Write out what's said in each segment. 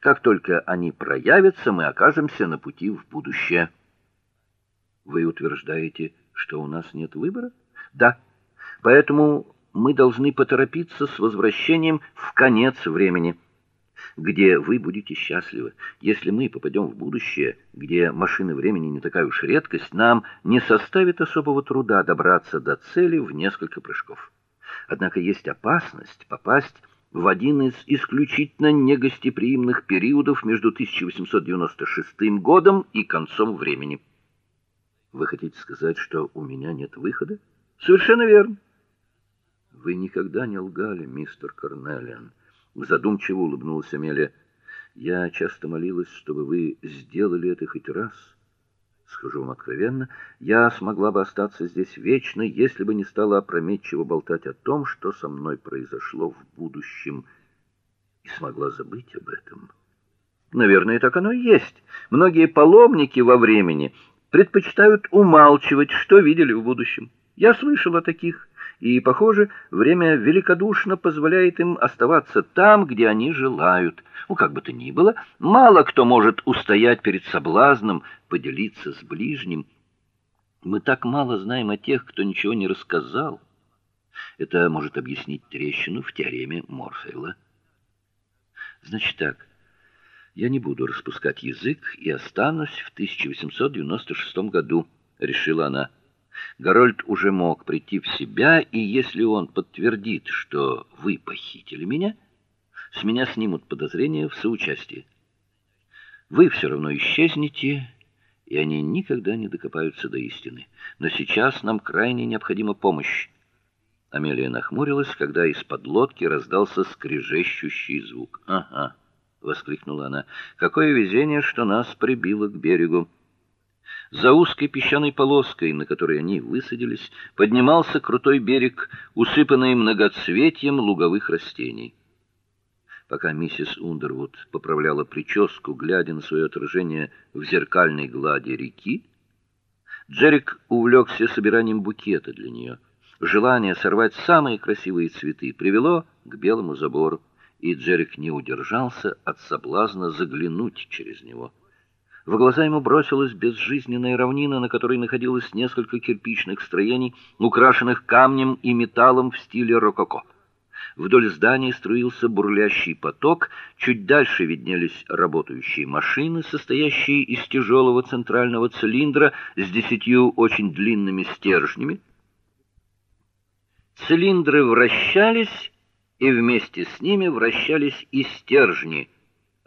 Как только они проявятся, мы окажемся на пути в будущее. Вы утверждаете, что у нас нет выбора? Да. Поэтому мы должны поторопиться с возвращением в конец времени, где вы будете счастливы. Если мы попадем в будущее, где машины времени не такая уж редкость, нам не составит особого труда добраться до цели в несколько прыжков. Однако есть опасность попасть в один из исключительно негостеприимных периодов между 1896 годом и концом времени. Вы хотите сказать, что у меня нет выхода? Совершенно верно. Вы никогда не лгали, мистер Корнелиан. Задумчиво улыбнулась Амелия. Я часто молилась, чтобы вы сделали это хоть раз. Скажу вам откровенно, я смогла бы остаться здесь вечно, если бы не стала опрометчиво болтать о том, что со мной произошло в будущем, и смогла забыть об этом. Наверное, так оно и есть. Многие паломники во времени предпочитают умалчивать, что видели в будущем. Я слышал о таких, и, похоже, время великодушно позволяет им оставаться там, где они желают. Ну как бы то ни было, мало кто может устоять перед соблазном поделиться с ближним. Мы так мало знаем о тех, кто ничего не рассказал. Это может объяснить трещину в теореме Морфея. Значит так, я не буду распускать язык и останусь в 1896 году, решила она. Гарольд уже мог прийти в себя, и если он подтвердит, что вы похитили меня, с меня снимут подозрения в соучастии. Вы все равно исчезнете, и они никогда не докопаются до истины. Но сейчас нам крайне необходима помощь. Амелия нахмурилась, когда из-под лодки раздался скрежещущий звук. "Ага", воскликнула она. "Какое везение, что нас прибило к берегу". За узкой песчаной полоской, на которой они высадились, поднимался крутой берег, усыпанный многоцветием луговых растений. Пока миссис Ундервуд поправляла прическу, глядя на свое отражение в зеркальной глади реки, Джерик увлекся собиранием букета для нее. Желание сорвать самые красивые цветы привело к белому забору, и Джерик не удержался от соблазна заглянуть через него. В глаза ему бросилась безжизненная равнина, на которой находилось несколько кирпичных строений, украшенных камнем и металлом в стиле рококо. Вдоль зданий струился бурлящий поток, чуть дальше виднелись работающие машины, состоящие из тяжелого центрального цилиндра с десятью очень длинными стержнями. Цилиндры вращались, и вместе с ними вращались и стержни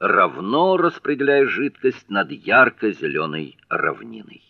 равно распределяя жидкость над ярко зеленой равниной.